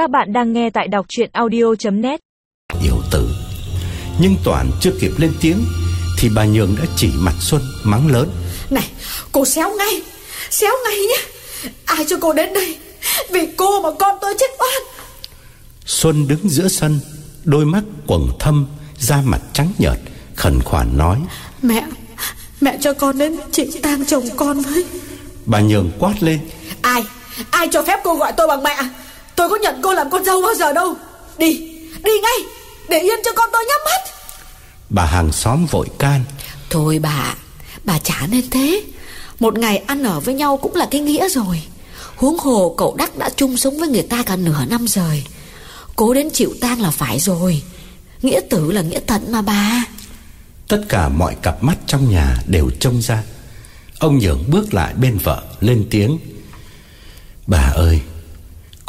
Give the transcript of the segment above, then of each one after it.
Các bạn đang nghe tại đọc chuyện audio.net Yêu tử Nhưng Toàn chưa kịp lên tiếng Thì bà Nhường đã chỉ mặt Xuân mắng lớn. Này cô xéo ngay Xéo ngay nhé. Ai cho cô đến đây? Vì cô mà con tôi chết oan. Xuân đứng giữa sân Đôi mắt quầng thâm Da mặt trắng nhợt Khẩn khoản nói. Mẹ Mẹ cho con đến chịu tang chồng con với. Bà Nhường quát lên. Ai Ai cho phép cô gọi tôi bằng mẹ Tôi có nhận cô làm con dâu bao giờ đâu. Đi Đi ngay Để yên cho con tôi nhắm mắt. Bà hàng xóm vội can. Thôi bà Bà chả nên thế. Một ngày ăn ở với nhau cũng là cái nghĩa rồi. Huống hồ cậu Đắc đã chung sống với người ta cả nửa năm rồi. Cố đến chịu tang là phải rồi. Nghĩa tử là nghĩa tận mà bà. Tất cả mọi cặp mắt trong nhà đều trông ra. Ông Nhường bước lại bên vợ Lên tiếng. Bà ơi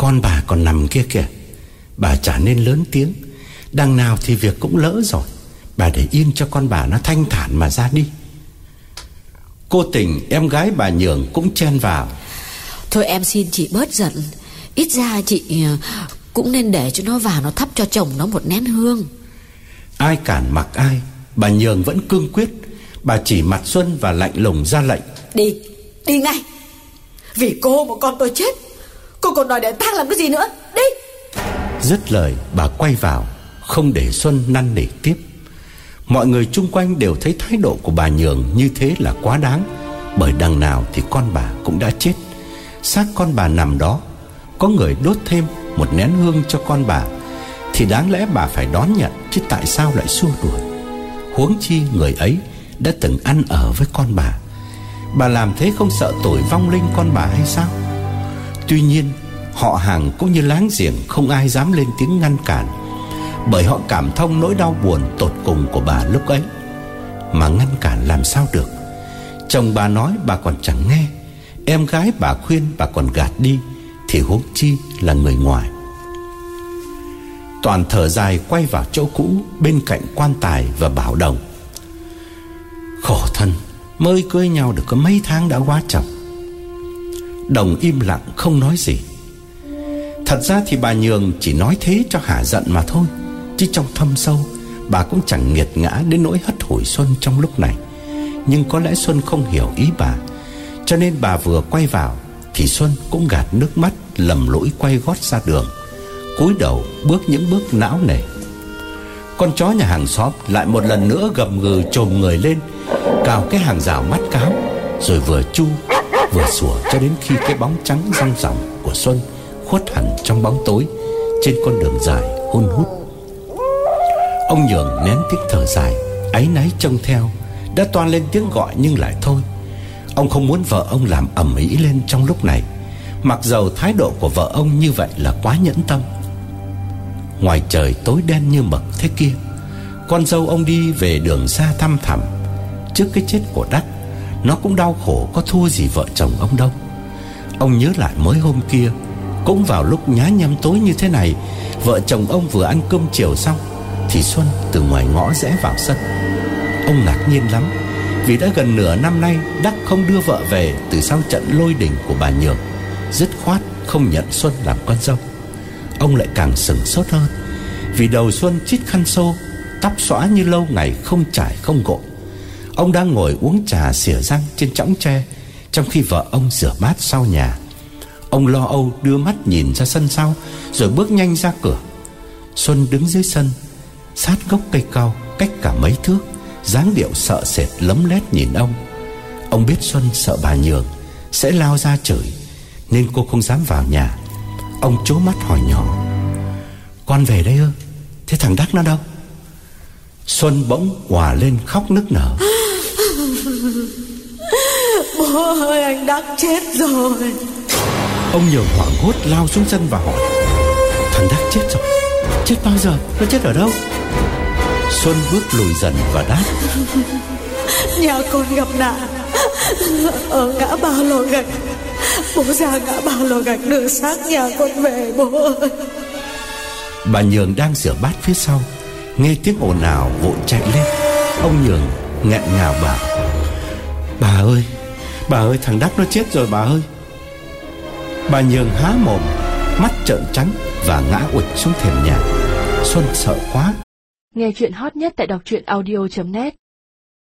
Con bà còn nằm kia kìa. Bà chả nên lớn tiếng. Đằng nào thì việc cũng lỡ rồi. Bà để yên cho con bà nó thanh thản mà ra đi. Cô tình em gái bà Nhường cũng chen vào. Thôi em xin chị bớt giận. Ít ra chị ờ, cũng nên để cho nó vào Nó thắp cho chồng nó một nén hương. Ai cản mặc ai Bà Nhường vẫn cương quyết. Bà chỉ mặt Xuân và lạnh lùng ra lệnh. Đi, đi ngay. Vì cô mà con tôi chết Cô còn đòi để tang làm cái gì nữa? Đi! Dứt lời, bà quay vào, Không để Xuân năn nỉ tiếp. Mọi người chung quanh đều thấy thái độ của bà Nhường như thế là quá đáng, Bởi đằng nào thì con bà cũng đã chết. Xác con bà nằm đó, Có người đốt thêm một nén hương cho con bà, Thì đáng lẽ bà phải đón nhận Chứ tại sao lại xua đuổi. Huống chi người ấy Đã từng ăn ở với con bà. Bà làm thế không sợ tội vong linh con bà hay sao? Tuy nhiên, Họ hàng cũng như láng giềng Không ai dám lên tiếng ngăn cản, Bởi họ cảm thông nỗi đau buồn tột cùng của bà lúc ấy. Mà ngăn cản làm sao được? Chồng bà nói bà còn chẳng nghe, Em gái bà khuyên bà còn gạt đi, Thì huống chi là người ngoài. Toàn thở dài quay vào chỗ cũ Bên cạnh quan tài và bảo đồng. Khổ thân, Mới cưới nhau được có mấy tháng đã quá chồng. Đồng im lặng không nói gì. Thật ra thì bà Nhường chỉ nói thế cho hả giận mà thôi, Chứ trong thâm sâu, Bà cũng chẳng nghiệt ngã đến nỗi hất hủi Xuân trong lúc này. Nhưng có lẽ Xuân không hiểu ý bà, Cho nên bà vừa quay vào Thì Xuân cũng gạt nước mắt, Lầm lỗi quay gót ra đường, cúi đầu bước những bước não nề. Con chó nhà hàng xóm Lại một lần nữa gầm gừ trồm người lên, Cào cái hàng rào mắt cáo, Rồi vừa chu Vừa sủa cho đến khi cái bóng trắng răng ròng của Xuân Khuất hẳn trong bóng tối, Trên con đường dài hun hút. Ông Nhường nén tiếng thở dài, Áy náy trông theo, Đã toan lên tiếng gọi nhưng lại thôi. Ông không muốn vợ ông làm ẩm ý lên trong lúc này, Mặc dầu thái độ của vợ ông như vậy là quá nhẫn tâm. Ngoài trời tối đen như mực thế kia, Con dâu ông đi về đường xa thăm thẳm Trước cái chết của Đắc nó cũng đau khổ có thua gì vợ chồng ông đâu. Ông nhớ lại mới hôm kia, Cũng vào lúc nhá nhem tối như thế này, Vợ chồng ông vừa ăn cơm chiều xong, Thì Xuân từ ngoài ngõ rẽ vào sân. Ông ngạc nhiên lắm, Vì đã gần nửa năm nay Đắc không đưa vợ về Từ sau trận lôi đỉnh của bà Nhường Dứt khoát không nhận Xuân làm con dâu. Ông lại càng sừng sốt hơn, Vì đầu Xuân chít khăn xô, Tóc xóa như lâu ngày không trải không gội. Ông đang ngồi uống trà xỉa răng trên chõng tre, Trong khi vợ ông rửa bát sau nhà. Ông lo âu đưa mắt nhìn ra sân sau, Rồi bước nhanh ra cửa. Xuân đứng dưới sân, Sát gốc cây cao cách cả mấy thước, dáng điệu sợ sệt lấm lét nhìn ông. Ông biết Xuân sợ bà Nhường, Sẽ lao ra chửi, Nên cô không dám vào nhà. Ông chố mắt hỏi nhỏ, Con về đây ư? Thế thằng Đắc nó đâu? Xuân bỗng hòa lên khóc nức nở. À! Bố ơi anh Đắc chết rồi. Ông nhường hoảng hốt lao xuống sân và hỏi Thằng Đắc chết rồi. Chết bao giờ? Nó chết ở đâu? Xuân bước lùi dần và đáp Nhà con gặp nạn. Ở ngã ba lò gạch. Bố ra ngã ba lò gạch đưa xác nhà con về bố ơi. Bà Nhường đang rửa bát phía sau Nghe tiếng ồn ào vội chạy lên. Ông Nhường nghẹn ngào bảo Bà ơi Bà ơi, thằng Đắc nó chết rồi bà ơi. Bà Nhường há mồm, Mắt trợn trắng Và ngã ụt xuống thềm nhà. Xuân sợ quá. Nghe chuyện hot nhất tại đọc truyện audio.net